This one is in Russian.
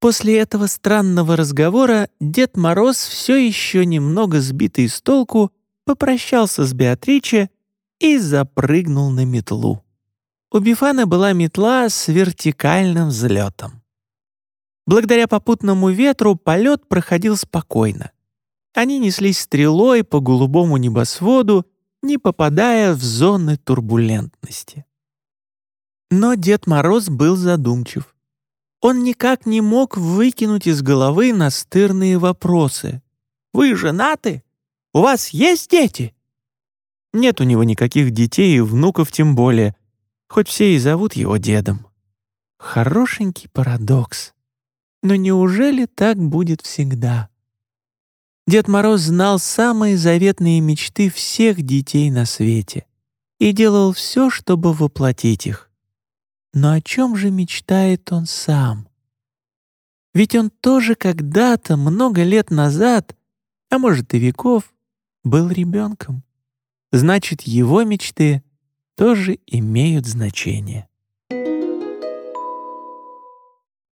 После этого странного разговора Дед Мороз, все еще немного сбитый с толку, попрощался с Беатриче и запрыгнул на метлу. У Бифана была метла с вертикальным взлетом. Благодаря попутному ветру полет проходил спокойно. Они неслись стрелой по голубому небосводу, не попадая в зоны турбулентности. Но Дед Мороз был задумчив. Он никак не мог выкинуть из головы настырные вопросы. «Вы женаты? У вас есть дети?» Нет у него никаких детей и внуков тем более, хоть все и зовут его дедом. Хорошенький парадокс. Но неужели так будет всегда? Дед Мороз знал самые заветные мечты всех детей на свете и делал все, чтобы воплотить их. Но о чем же мечтает он сам? Ведь он тоже когда-то, много лет назад, а может и веков, был ребенком. Значит, его мечты тоже имеют значение.